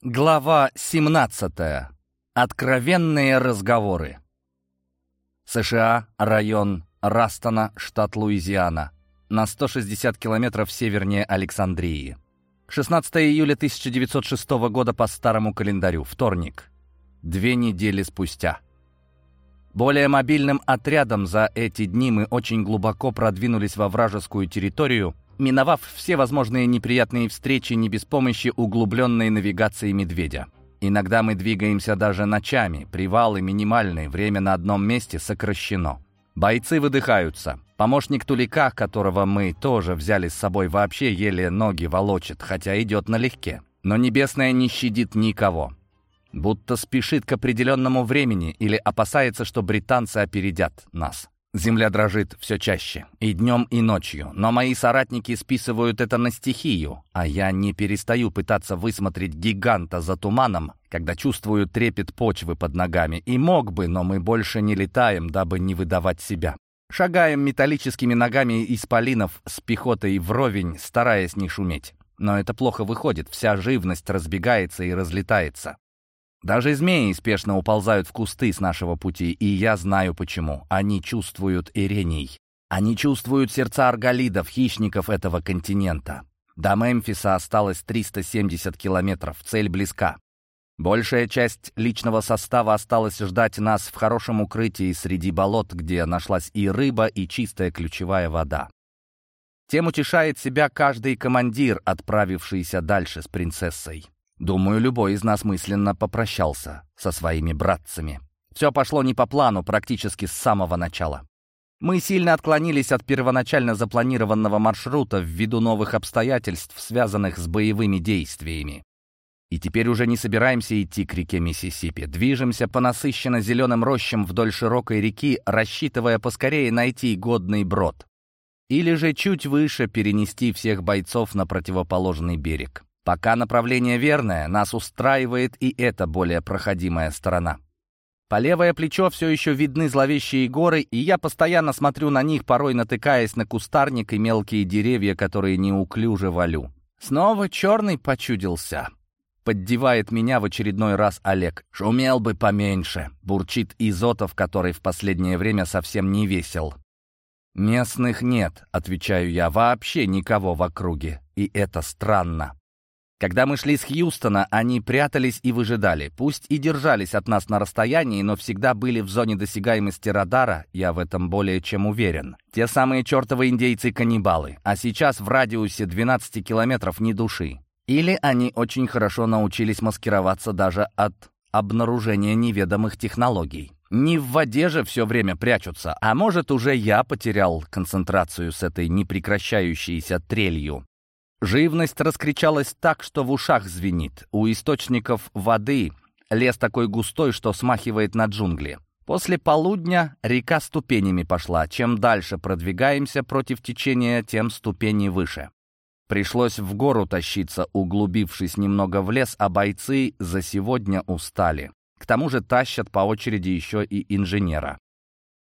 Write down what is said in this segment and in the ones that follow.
Глава 17. Откровенные разговоры. США, район Растона, штат Луизиана. На 160 километров севернее Александрии. 16 июля 1906 года по старому календарю. Вторник. Две недели спустя. Более мобильным отрядом за эти дни мы очень глубоко продвинулись во вражескую территорию – миновав все возможные неприятные встречи не без помощи углубленной навигации медведя. Иногда мы двигаемся даже ночами, привалы минимальные, время на одном месте сокращено. Бойцы выдыхаются. Помощник Тулика, которого мы тоже взяли с собой, вообще еле ноги волочит, хотя идет налегке. Но Небесная не щадит никого. Будто спешит к определенному времени или опасается, что британцы опередят нас. Земля дрожит все чаще, и днем, и ночью. Но мои соратники списывают это на стихию, а я не перестаю пытаться высмотреть гиганта за туманом, когда чувствую трепет почвы под ногами. И мог бы, но мы больше не летаем, дабы не выдавать себя. Шагаем металлическими ногами исполинов с пехотой вровень, стараясь не шуметь. Но это плохо выходит, вся живность разбегается и разлетается. Даже змеи спешно уползают в кусты с нашего пути, и я знаю почему. Они чувствуют ирений. Они чувствуют сердца арголидов, хищников этого континента. До Мемфиса осталось 370 километров, цель близка. Большая часть личного состава осталась ждать нас в хорошем укрытии среди болот, где нашлась и рыба, и чистая ключевая вода. Тем утешает себя каждый командир, отправившийся дальше с принцессой. Думаю, любой из нас мысленно попрощался со своими братцами. Все пошло не по плану практически с самого начала. Мы сильно отклонились от первоначально запланированного маршрута ввиду новых обстоятельств, связанных с боевыми действиями. И теперь уже не собираемся идти к реке Миссисипи. Движемся по насыщенно зеленым рощам вдоль широкой реки, рассчитывая поскорее найти годный брод. Или же чуть выше перенести всех бойцов на противоположный берег. Пока направление верное, нас устраивает и эта более проходимая сторона. По левое плечо все еще видны зловещие горы, и я постоянно смотрю на них, порой натыкаясь на кустарник и мелкие деревья, которые неуклюже валю. Снова черный почудился. Поддевает меня в очередной раз Олег. «Шумел бы поменьше», — бурчит Изотов, который в последнее время совсем не весел. «Местных нет», — отвечаю я, — «вообще никого в округе. И это странно». Когда мы шли с Хьюстона, они прятались и выжидали. Пусть и держались от нас на расстоянии, но всегда были в зоне досягаемости радара, я в этом более чем уверен. Те самые чертовы индейцы-каннибалы, а сейчас в радиусе 12 километров ни души. Или они очень хорошо научились маскироваться даже от обнаружения неведомых технологий. Не в воде же все время прячутся, а может уже я потерял концентрацию с этой непрекращающейся трелью. Живность раскричалась так, что в ушах звенит. У источников воды лес такой густой, что смахивает на джунгли. После полудня река ступенями пошла. Чем дальше продвигаемся против течения, тем ступени выше. Пришлось в гору тащиться, углубившись немного в лес, а бойцы за сегодня устали. К тому же тащат по очереди еще и инженера.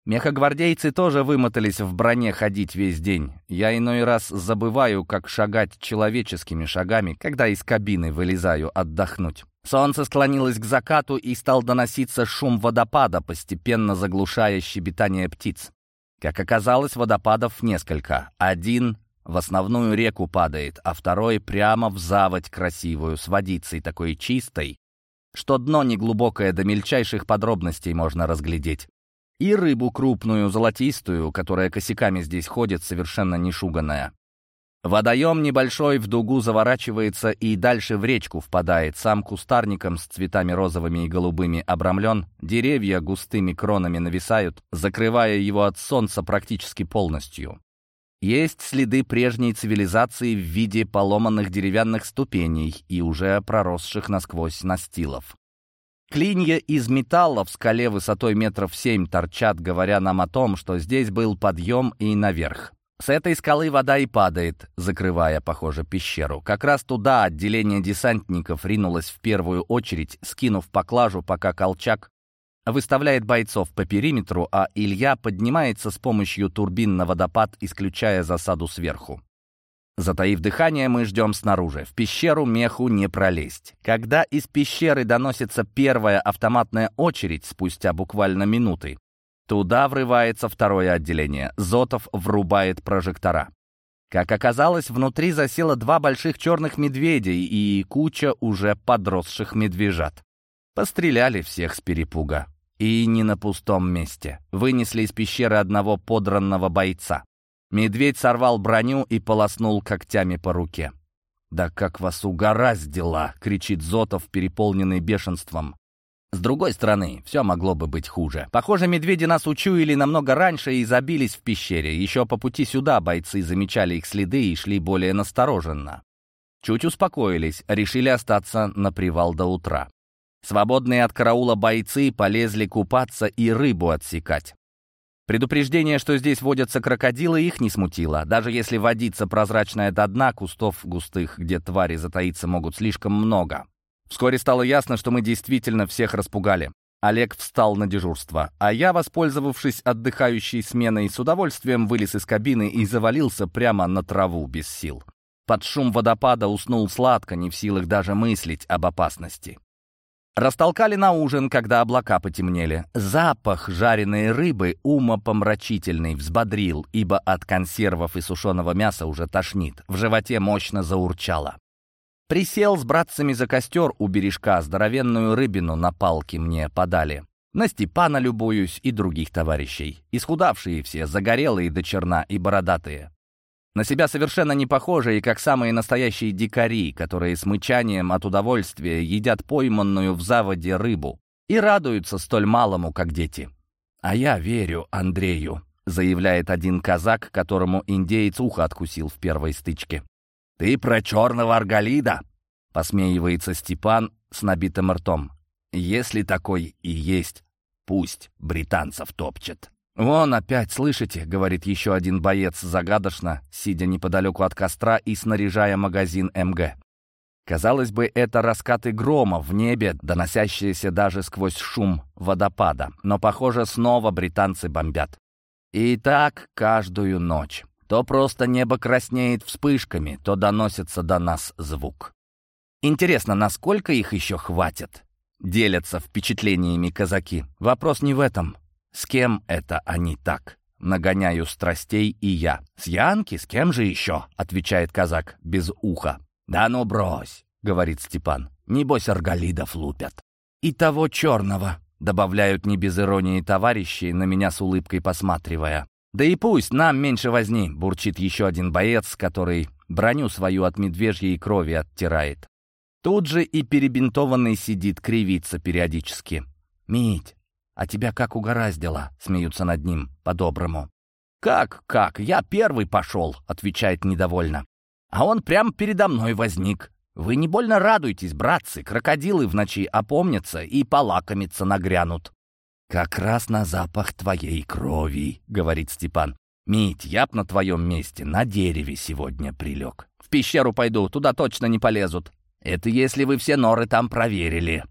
Мехогвардейцы тоже вымотались в броне ходить весь день. Я иной раз забываю, как шагать человеческими шагами, когда из кабины вылезаю отдохнуть. Солнце склонилось к закату, и стал доноситься шум водопада, постепенно заглушая щебетание птиц. Как оказалось, водопадов несколько. Один в основную реку падает, а второй прямо в заводь красивую, с водицей такой чистой, что дно неглубокое до мельчайших подробностей можно разглядеть. И рыбу крупную, золотистую, которая косяками здесь ходит, совершенно нешуганная. Водоем небольшой в дугу заворачивается и дальше в речку впадает. Сам кустарником с цветами розовыми и голубыми обрамлен, деревья густыми кронами нависают, закрывая его от солнца практически полностью. Есть следы прежней цивилизации в виде поломанных деревянных ступеней и уже проросших насквозь настилов. Клинья из металла в скале высотой метров семь торчат, говоря нам о том, что здесь был подъем и наверх. С этой скалы вода и падает, закрывая, похоже, пещеру. Как раз туда отделение десантников ринулось в первую очередь, скинув поклажу, пока Колчак выставляет бойцов по периметру, а Илья поднимается с помощью турбин на водопад, исключая засаду сверху. Затаив дыхание, мы ждем снаружи. В пещеру меху не пролезть. Когда из пещеры доносится первая автоматная очередь спустя буквально минуты, туда врывается второе отделение. Зотов врубает прожектора. Как оказалось, внутри засело два больших черных медведей и куча уже подросших медвежат. Постреляли всех с перепуга. И не на пустом месте. Вынесли из пещеры одного подранного бойца. Медведь сорвал броню и полоснул когтями по руке. «Да как вас угораздило!» — кричит Зотов, переполненный бешенством. С другой стороны, все могло бы быть хуже. Похоже, медведи нас учуяли намного раньше и забились в пещере. Еще по пути сюда бойцы замечали их следы и шли более настороженно. Чуть успокоились, решили остаться на привал до утра. Свободные от караула бойцы полезли купаться и рыбу отсекать. Предупреждение, что здесь водятся крокодилы, их не смутило. Даже если водиться прозрачная до дна, кустов густых, где твари затаиться могут слишком много. Вскоре стало ясно, что мы действительно всех распугали. Олег встал на дежурство, а я, воспользовавшись отдыхающей сменой, с удовольствием вылез из кабины и завалился прямо на траву без сил. Под шум водопада уснул сладко, не в силах даже мыслить об опасности. Растолкали на ужин, когда облака потемнели. Запах жареной рыбы умопомрачительный взбодрил, ибо от консервов и сушеного мяса уже тошнит. В животе мощно заурчало. Присел с братцами за костер у бережка, здоровенную рыбину на палке мне подали. На Степана любуюсь и других товарищей. Исхудавшие все, загорелые до черна и бородатые. На себя совершенно не похожие, как самые настоящие дикари, которые с мычанием от удовольствия едят пойманную в заводе рыбу и радуются столь малому, как дети. «А я верю Андрею», — заявляет один казак, которому индеец ухо откусил в первой стычке. «Ты про черного арголида?» — посмеивается Степан с набитым ртом. «Если такой и есть, пусть британцев топчет». «Вон опять, слышите?» — говорит еще один боец загадочно, сидя неподалеку от костра и снаряжая магазин МГ. Казалось бы, это раскаты грома в небе, доносящиеся даже сквозь шум водопада. Но, похоже, снова британцы бомбят. И так каждую ночь. То просто небо краснеет вспышками, то доносится до нас звук. Интересно, насколько их еще хватит? Делятся впечатлениями казаки. Вопрос не в этом. С кем это они так? Нагоняю страстей и я. «С Янки? С кем же еще?» — отвечает казак без уха. «Да ну брось!» — говорит Степан. «Небось, арголидов лупят». «И того черного», — добавляют не без иронии товарищи, на меня с улыбкой посматривая. «Да и пусть, нам меньше возни», — бурчит еще один боец, который броню свою от медвежьей крови оттирает. Тут же и перебинтованный сидит, кривится периодически. «Мить, «А тебя как угораздило?» — смеются над ним, по-доброму. «Как, как? Я первый пошел», — отвечает недовольно. «А он прямо передо мной возник. Вы не больно радуйтесь, братцы, крокодилы в ночи опомнятся и полакомиться нагрянут». «Как раз на запах твоей крови», — говорит Степан. «Мить, я б на твоем месте на дереве сегодня прилег. В пещеру пойду, туда точно не полезут. Это если вы все норы там проверили».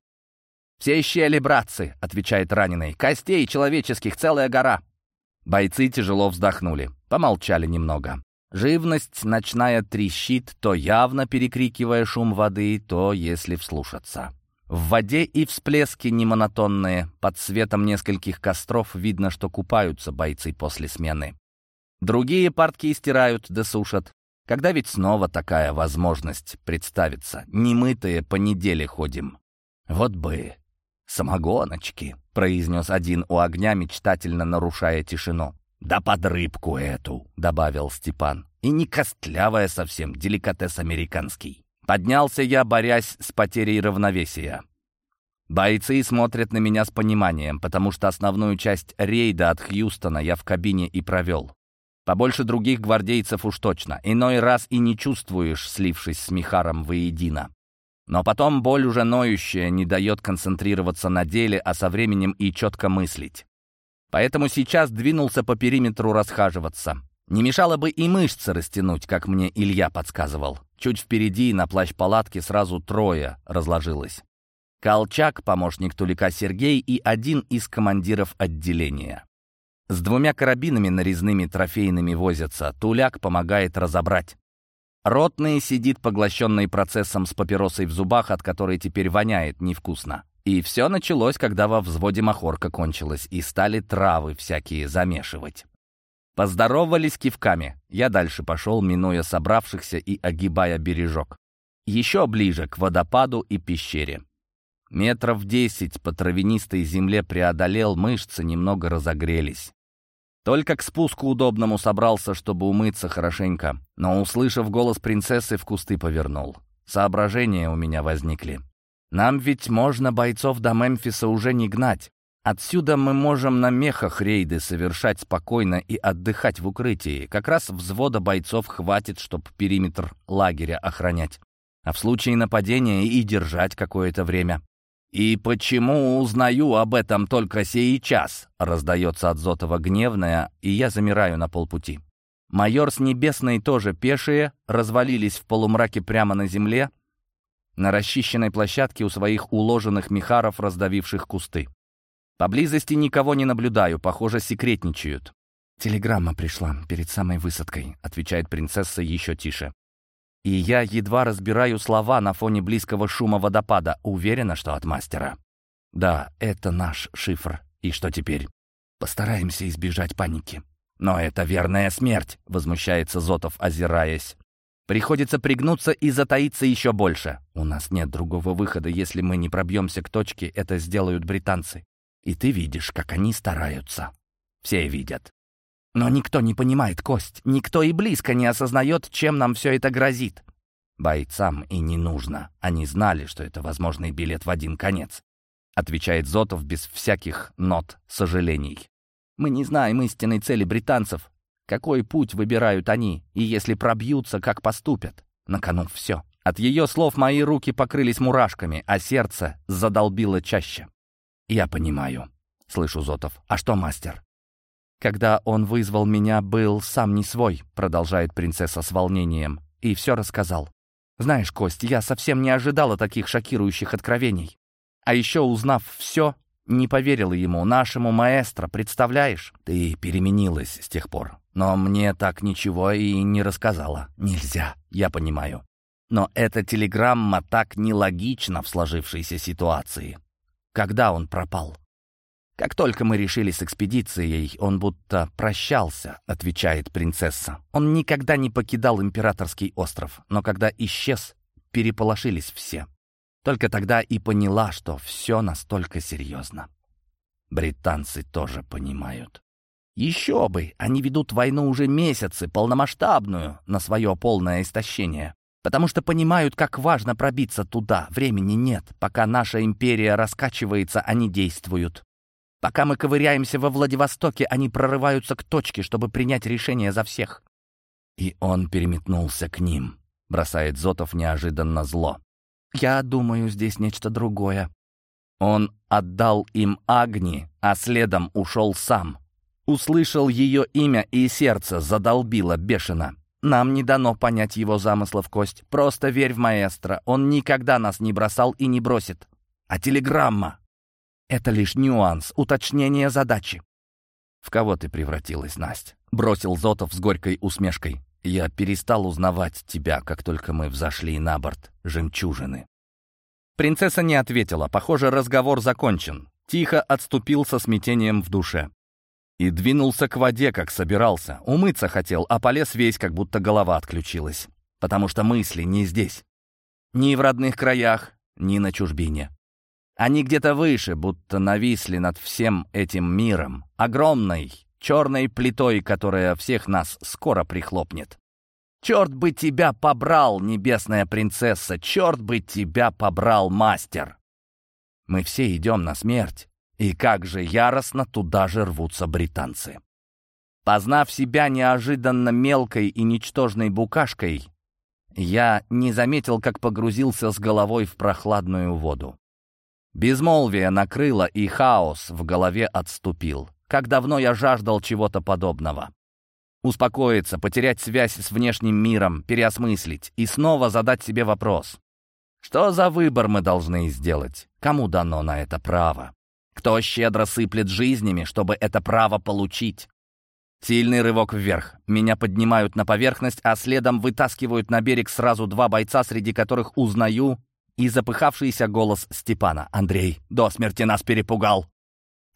«Все щели, братцы», — отвечает раненый. «Костей человеческих целая гора». Бойцы тяжело вздохнули, помолчали немного. Живность ночная трещит, то явно перекрикивая шум воды, то если вслушаться. В воде и всплески немонотонные, под светом нескольких костров видно, что купаются бойцы после смены. Другие портки стирают да сушат. Когда ведь снова такая возможность представится? Немытые по неделе ходим. Вот бы «Самогоночки», — произнес один у огня, мечтательно нарушая тишину. «Да под рыбку эту», — добавил Степан. «И не костлявая совсем, деликатес американский». Поднялся я, борясь с потерей равновесия. Бойцы смотрят на меня с пониманием, потому что основную часть рейда от Хьюстона я в кабине и провел. Побольше других гвардейцев уж точно. Иной раз и не чувствуешь, слившись с Михаром воедино. Но потом боль уже ноющая не дает концентрироваться на деле, а со временем и четко мыслить. Поэтому сейчас двинулся по периметру расхаживаться. Не мешало бы и мышцы растянуть, как мне Илья подсказывал. Чуть впереди на плащ палатки сразу трое разложилось. Колчак, помощник Тулика Сергей и один из командиров отделения. С двумя карабинами нарезными трофейными возятся. Туляк помогает разобрать. Ротный сидит, поглощенный процессом с папиросой в зубах, от которой теперь воняет невкусно. И все началось, когда во взводе махорка кончилась, и стали травы всякие замешивать. Поздоровались кивками. Я дальше пошел, минуя собравшихся и огибая бережок. Еще ближе к водопаду и пещере. Метров десять по травянистой земле преодолел, мышцы немного разогрелись. Только к спуску удобному собрался, чтобы умыться хорошенько, но, услышав голос принцессы, в кусты повернул. Соображения у меня возникли. Нам ведь можно бойцов до Мемфиса уже не гнать. Отсюда мы можем на мехах рейды совершать спокойно и отдыхать в укрытии. Как раз взвода бойцов хватит, чтобы периметр лагеря охранять. А в случае нападения и держать какое-то время. «И почему узнаю об этом только сейчас?» — раздается от Зотова гневная, и я замираю на полпути. Майор с Небесной тоже пешие, развалились в полумраке прямо на земле, на расчищенной площадке у своих уложенных михаров, раздавивших кусты. Поблизости никого не наблюдаю, похоже, секретничают. «Телеграмма пришла перед самой высадкой», — отвечает принцесса еще тише. И я едва разбираю слова на фоне близкого шума водопада. Уверена, что от мастера. Да, это наш шифр. И что теперь? Постараемся избежать паники. Но это верная смерть, возмущается Зотов, озираясь. Приходится пригнуться и затаиться еще больше. У нас нет другого выхода, если мы не пробьемся к точке, это сделают британцы. И ты видишь, как они стараются. Все видят. Но никто не понимает кость, никто и близко не осознает, чем нам все это грозит. Бойцам и не нужно. Они знали, что это возможный билет в один конец. Отвечает Зотов без всяких нот сожалений. Мы не знаем истинной цели британцев. Какой путь выбирают они, и если пробьются, как поступят. На кону все. От ее слов мои руки покрылись мурашками, а сердце задолбило чаще. «Я понимаю», — слышу Зотов. «А что, мастер?» «Когда он вызвал меня, был сам не свой», — продолжает принцесса с волнением, и все рассказал. «Знаешь, Кость, я совсем не ожидала таких шокирующих откровений. А еще, узнав все, не поверила ему, нашему маэстро, представляешь? Ты переменилась с тех пор, но мне так ничего и не рассказала. Нельзя, я понимаю. Но эта телеграмма так нелогична в сложившейся ситуации. Когда он пропал?» «Как только мы решили с экспедицией, он будто прощался», — отвечает принцесса. «Он никогда не покидал императорский остров, но когда исчез, переполошились все. Только тогда и поняла, что все настолько серьезно. Британцы тоже понимают. Еще бы, они ведут войну уже месяцы, полномасштабную, на свое полное истощение. Потому что понимают, как важно пробиться туда. Времени нет. Пока наша империя раскачивается, они действуют. Пока мы ковыряемся во Владивостоке, они прорываются к точке, чтобы принять решение за всех. И он переметнулся к ним, бросает Зотов неожиданно зло. Я думаю, здесь нечто другое. Он отдал им Агни, а следом ушел сам. Услышал ее имя, и сердце задолбило бешено. Нам не дано понять его замыслов, Кость. Просто верь в маэстро. Он никогда нас не бросал и не бросит. А телеграмма? Это лишь нюанс, уточнение задачи. «В кого ты превратилась, Настя?» — бросил Зотов с горькой усмешкой. «Я перестал узнавать тебя, как только мы взошли на борт жемчужины». Принцесса не ответила. Похоже, разговор закончен. Тихо отступил со смятением в душе. И двинулся к воде, как собирался. Умыться хотел, а полез весь, как будто голова отключилась. Потому что мысли не здесь. Ни в родных краях, ни на чужбине. Они где-то выше, будто нависли над всем этим миром, огромной, черной плитой, которая всех нас скоро прихлопнет. «Черт бы тебя побрал, небесная принцесса! Черт бы тебя побрал, мастер!» Мы все идем на смерть, и как же яростно туда же рвутся британцы. Познав себя неожиданно мелкой и ничтожной букашкой, я не заметил, как погрузился с головой в прохладную воду. Безмолвие накрыло, и хаос в голове отступил. Как давно я жаждал чего-то подобного. Успокоиться, потерять связь с внешним миром, переосмыслить и снова задать себе вопрос. Что за выбор мы должны сделать? Кому дано на это право? Кто щедро сыплет жизнями, чтобы это право получить? Сильный рывок вверх. Меня поднимают на поверхность, а следом вытаскивают на берег сразу два бойца, среди которых узнаю и запыхавшийся голос Степана. «Андрей, до смерти нас перепугал!»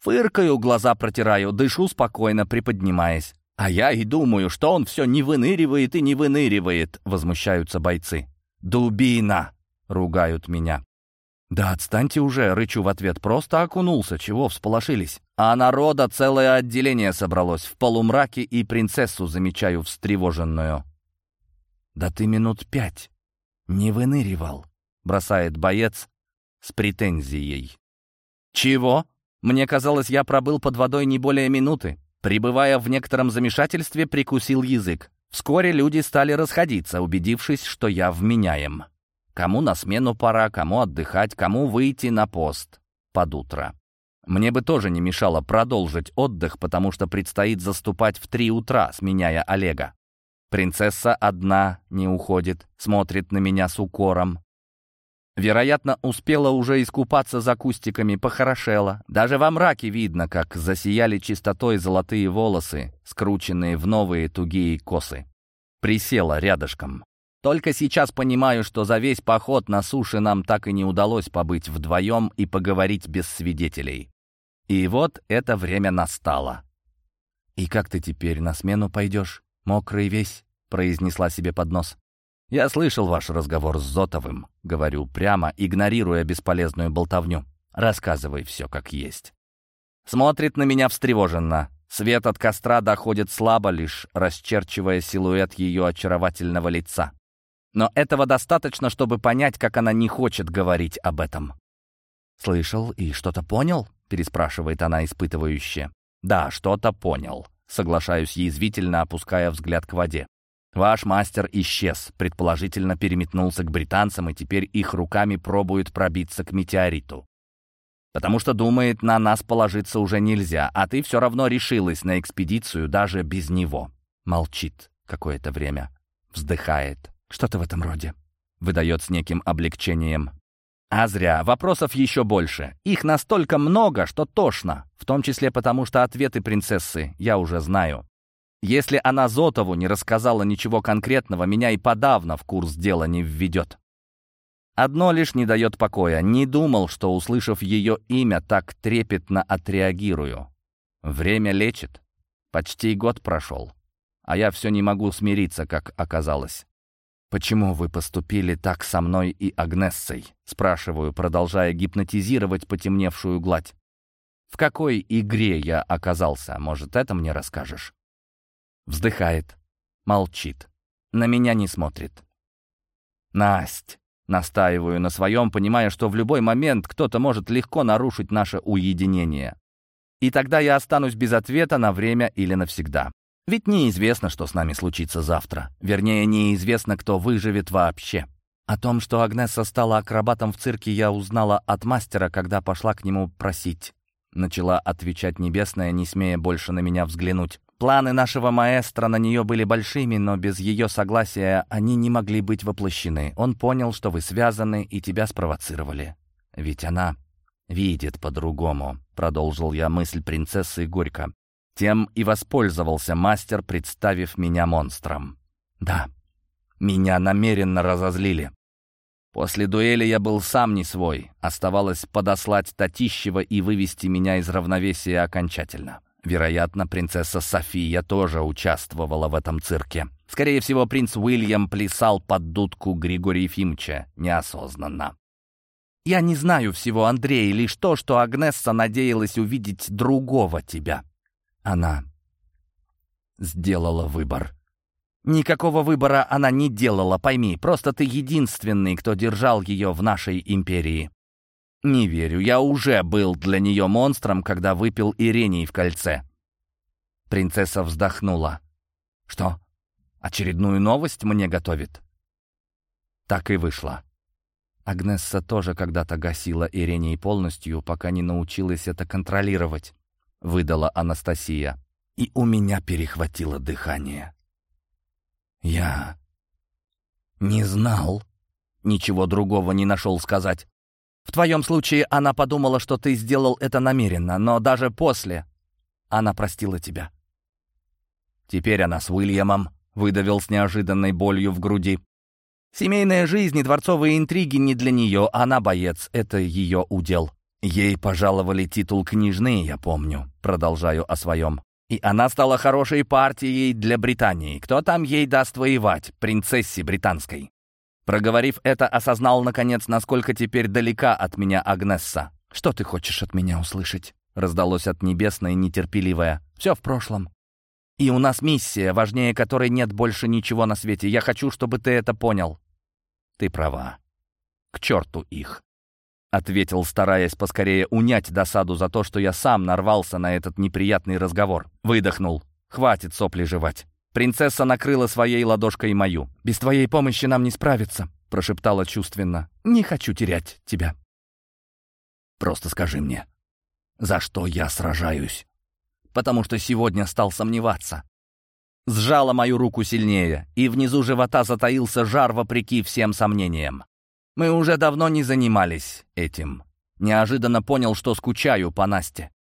Фыркаю, глаза протираю, дышу спокойно, приподнимаясь. «А я и думаю, что он все не выныривает и не выныривает», — возмущаются бойцы. «Дубина!» — ругают меня. «Да отстаньте уже!» — рычу в ответ. «Просто окунулся. Чего всполошились?» А народа целое отделение собралось. В полумраке и принцессу замечаю встревоженную. «Да ты минут пять не выныривал», — бросает боец с претензией. «Чего? Мне казалось, я пробыл под водой не более минуты. Пребывая в некотором замешательстве, прикусил язык. Вскоре люди стали расходиться, убедившись, что я вменяем. Кому на смену пора, кому отдыхать, кому выйти на пост под утро. Мне бы тоже не мешало продолжить отдых, потому что предстоит заступать в три утра, сменяя Олега. Принцесса одна не уходит, смотрит на меня с укором. Вероятно, успела уже искупаться за кустиками, похорошела. Даже во мраке видно, как засияли чистотой золотые волосы, скрученные в новые тугие косы. Присела рядышком. Только сейчас понимаю, что за весь поход на суше нам так и не удалось побыть вдвоем и поговорить без свидетелей. И вот это время настало. «И как ты теперь на смену пойдешь, мокрый весь?» — произнесла себе под нос. «Я слышал ваш разговор с Зотовым», — говорю прямо, игнорируя бесполезную болтовню. «Рассказывай все как есть». Смотрит на меня встревоженно. Свет от костра доходит слабо, лишь расчерчивая силуэт ее очаровательного лица. Но этого достаточно, чтобы понять, как она не хочет говорить об этом. «Слышал и что-то понял?» — переспрашивает она испытывающе. «Да, что-то понял», — соглашаюсь язвительно, опуская взгляд к воде. «Ваш мастер исчез, предположительно переметнулся к британцам и теперь их руками пробует пробиться к метеориту. Потому что думает, на нас положиться уже нельзя, а ты все равно решилась на экспедицию даже без него». Молчит какое-то время, вздыхает. Что-то в этом роде. Выдает с неким облегчением. А зря, вопросов еще больше. Их настолько много, что тошно. В том числе потому, что ответы принцессы я уже знаю. Если она Зотову не рассказала ничего конкретного, меня и подавно в курс дела не введет. Одно лишь не дает покоя. Не думал, что, услышав ее имя, так трепетно отреагирую. Время лечит. Почти год прошел. А я все не могу смириться, как оказалось. «Почему вы поступили так со мной и Агнессой?» Спрашиваю, продолжая гипнотизировать потемневшую гладь. «В какой игре я оказался? Может, это мне расскажешь?» Вздыхает, молчит, на меня не смотрит. «Насть!» Настаиваю на своем, понимая, что в любой момент кто-то может легко нарушить наше уединение. И тогда я останусь без ответа на время или навсегда. Ведь неизвестно, что с нами случится завтра. Вернее, неизвестно, кто выживет вообще. О том, что Агнесса стала акробатом в цирке, я узнала от мастера, когда пошла к нему просить. Начала отвечать Небесная, не смея больше на меня взглянуть. Планы нашего маэстро на нее были большими, но без ее согласия они не могли быть воплощены. Он понял, что вы связаны и тебя спровоцировали. Ведь она видит по-другому, продолжил я мысль принцессы горько. Тем и воспользовался мастер, представив меня монстром. Да, меня намеренно разозлили. После дуэли я был сам не свой. Оставалось подослать Татищева и вывести меня из равновесия окончательно. Вероятно, принцесса София тоже участвовала в этом цирке. Скорее всего, принц Уильям плясал под дудку Григория Ефимовича неосознанно. «Я не знаю всего, Андрей, лишь то, что Агнесса надеялась увидеть другого тебя. Она сделала выбор. Никакого выбора она не делала, пойми. Просто ты единственный, кто держал ее в нашей империи. Не верю, я уже был для нее монстром, когда выпил Ирений в кольце. Принцесса вздохнула. Что, очередную новость мне готовит? Так и вышло. Агнесса тоже когда-то гасила Ирений полностью, пока не научилась это контролировать выдала Анастасия. И у меня перехватило дыхание. Я не знал. Ничего другого не нашел сказать. В твоем случае она подумала, что ты сделал это намеренно, но даже после она простила тебя. Теперь она с Уильямом, выдавил с неожиданной болью в груди. Семейная жизнь и дворцовые интриги не для нее, она боец, это ее удел. Ей пожаловали титул княжны, я помню, продолжаю о своем. И она стала хорошей партией для Британии. Кто там ей даст воевать? Принцессе британской. Проговорив это, осознал, наконец, насколько теперь далека от меня Агнесса. «Что ты хочешь от меня услышать?» Раздалось от небесной нетерпеливое. «Все в прошлом. И у нас миссия, важнее которой нет больше ничего на свете. Я хочу, чтобы ты это понял». «Ты права. К черту их!» Ответил, стараясь поскорее унять досаду за то, что я сам нарвался на этот неприятный разговор. Выдохнул. «Хватит сопли жевать. Принцесса накрыла своей ладошкой мою. «Без твоей помощи нам не справиться», — прошептала чувственно. «Не хочу терять тебя». «Просто скажи мне, за что я сражаюсь?» «Потому что сегодня стал сомневаться». Сжала мою руку сильнее, и внизу живота затаился жар вопреки всем сомнениям. Мы уже давно не занимались этим. Неожиданно понял, что скучаю по Насте.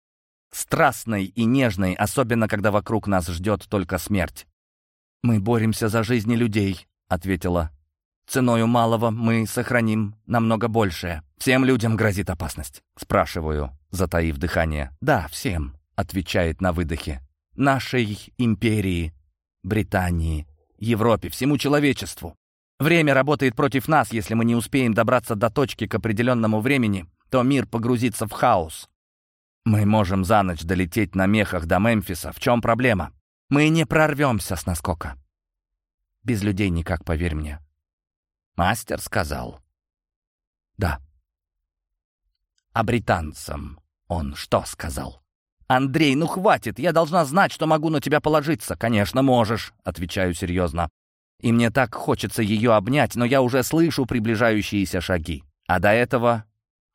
Страстной и нежной, особенно когда вокруг нас ждет только смерть. «Мы боремся за жизни людей», — ответила. «Ценою малого мы сохраним намного большее. Всем людям грозит опасность?» Спрашиваю, затаив дыхание. «Да, всем», — отвечает на выдохе. «Нашей империи, Британии, Европе, всему человечеству. Время работает против нас. Если мы не успеем добраться до точки к определенному времени, то мир погрузится в хаос. Мы можем за ночь долететь на мехах до Мемфиса. В чем проблема? Мы не прорвемся с наскока. Без людей никак, поверь мне. Мастер сказал. Да. А британцам он что сказал? «Андрей, ну хватит! Я должна знать, что могу на тебя положиться!» «Конечно, можешь», — отвечаю серьезно. И мне так хочется ее обнять, но я уже слышу приближающиеся шаги. А до этого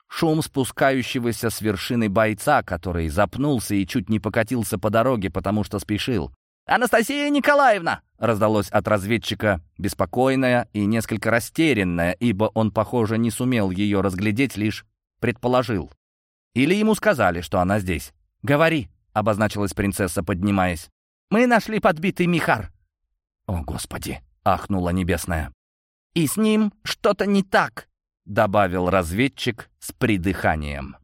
шум спускающегося с вершины бойца, который запнулся и чуть не покатился по дороге, потому что спешил. «Анастасия Николаевна!» — раздалось от разведчика, беспокойная и несколько растерянная, ибо он, похоже, не сумел ее разглядеть, лишь предположил. Или ему сказали, что она здесь. «Говори», — обозначилась принцесса, поднимаясь. «Мы нашли подбитый Михар». «О, Господи!» — ахнула небесная. «И с ним что-то не так», — добавил разведчик с придыханием.